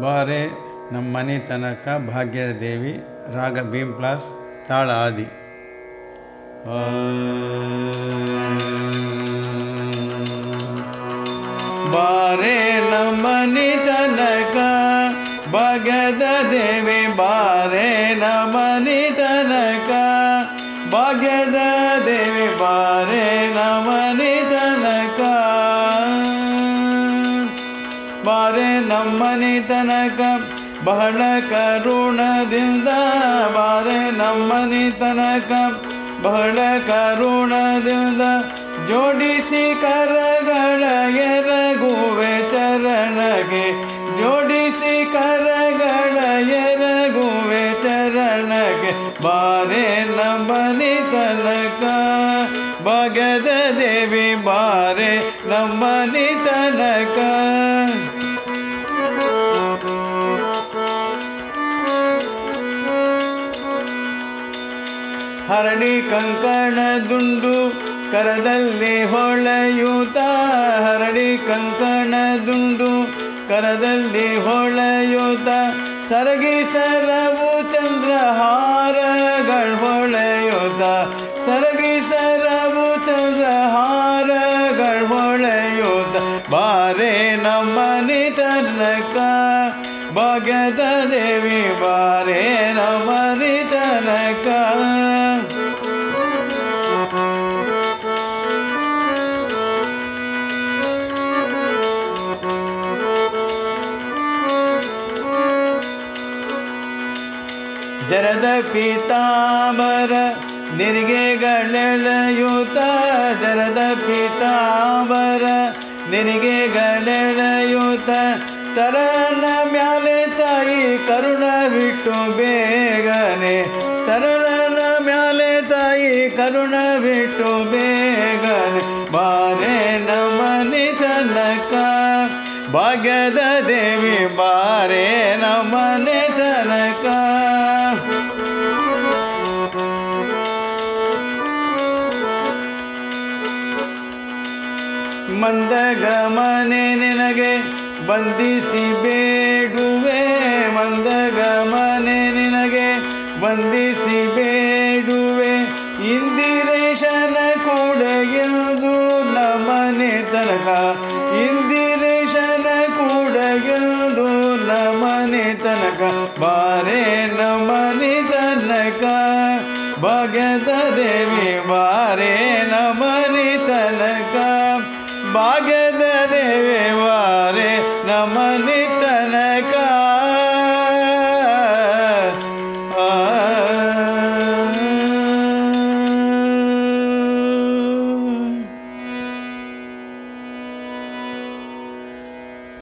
ಬಾರೆ ನಮ್ಮ ಮನೆ ತನಕ ಭಾಗ್ಯದ ದೇವಿ ರಾಗ ಭೀಮ್ ಪ್ಲಾಸ್ ತಾಳ ಆದಿ. ಬಾರೆ ನಮ್ಮನಿ ತನಕ ಭಾಗ್ಯದ ದೇವಿ, ಬಾರೆ ನಮ್ಮನೆ ತನಕ ಬಾರೆ ನಮ್ಮನಿ ತನಕ ಬಹಳ ಕರುಣದಿಂದ, ಬಾರೆ ನಮ್ಮನಿ ತನಕ ಬಹಳ ಕರುಣದಿಂದ ಜೋಡಿಸಿ ಕರಗಳ ಎರಗುವೆ ಚರಣಗೆ, ಜೋಡಿಸಿ ಕರಗಳ ಎರಗುವೆ ಚರಣಗೆ, ಬಾರೆ ನಮ್ಮನಿ ತನಕ ಬಗದ ದೇವಿ, ಬಾರೆ ನಮ್ಮನಿ ತನಕ ಹರಡಿ ಕಂಕಣ ದುಂಡು ಕರದಲ್ಲಿ ಹೊಳೆಯೂತ ಹರಡಿ ಕಂಕಣ ದುಂಡು ಕರದಲ್ಲಿ ಹೊಳೆಯೂತ ಸರಗಿ ಸರವು ಚಂದ್ರಹಾರಗಳು ಹೊಳೆಯೂತ ಸರಗಿ ಸರವು ಚಂದ್ರಹಾರಗಳು ಹೊಳೆಯೂತ ಬಾರೆ ನಮ್ಮನಿ ತನಕ ಭಾಗ್ಯದ ದೇವಿ, ಬಾರೆ ನಮ್ಮನಿ ತನಕ ಜರದ ಪೀತಾಂಬರ ನಿರಿಗೆಗಳೆಳೆಯುತ್ತ ಜರದ ಪೀತಾಂಬರ ನಿರಿಗೆಗಳೆಳೆಯುತ್ತ ತರನ ಮ್ಯಾಲೆ ತಾಯಿ ಕರುಣ ಬಿಟ್ಟು ಬೇಗನೆ ತರನ ಮ್ಯಾಲೆ ತಾಯಿ ಕರುಣ ಬಿಟ್ಟು ಬೇಗನೆ, ಬಾರೆ ನಮನಿ ತನಕ, ಭಾಗ್ಯದ ದೇವಿ, ಬಾರೆ ನಮನೆ ತನಕ. ಮಂದಗಮನೆ ನಿನಗೆ ಬಂಧಿಸಿ ಬೇಡುವೆ. ಮಂದಗಮನೆ ನಿನಗೆ ಬಂಧಿಸಿ ಬೇಡುವೆ. ಇಂದಿರೇಶನ ಕೂಡ ಎಂದು ನಮನೆ ತನಕ ಇಂದಿರೇಶನ ಕೂಡ ಎಂದು ನಮನೆ ತನಕ ಬಾರೆ ನಮನೆ ತನಕ ಭಗದ ದೇವಿ, ಬಾರೆ ನಮನೆ ತನಕ ಭಾಗದ ದೇವಾರೆ ನಮನಿತ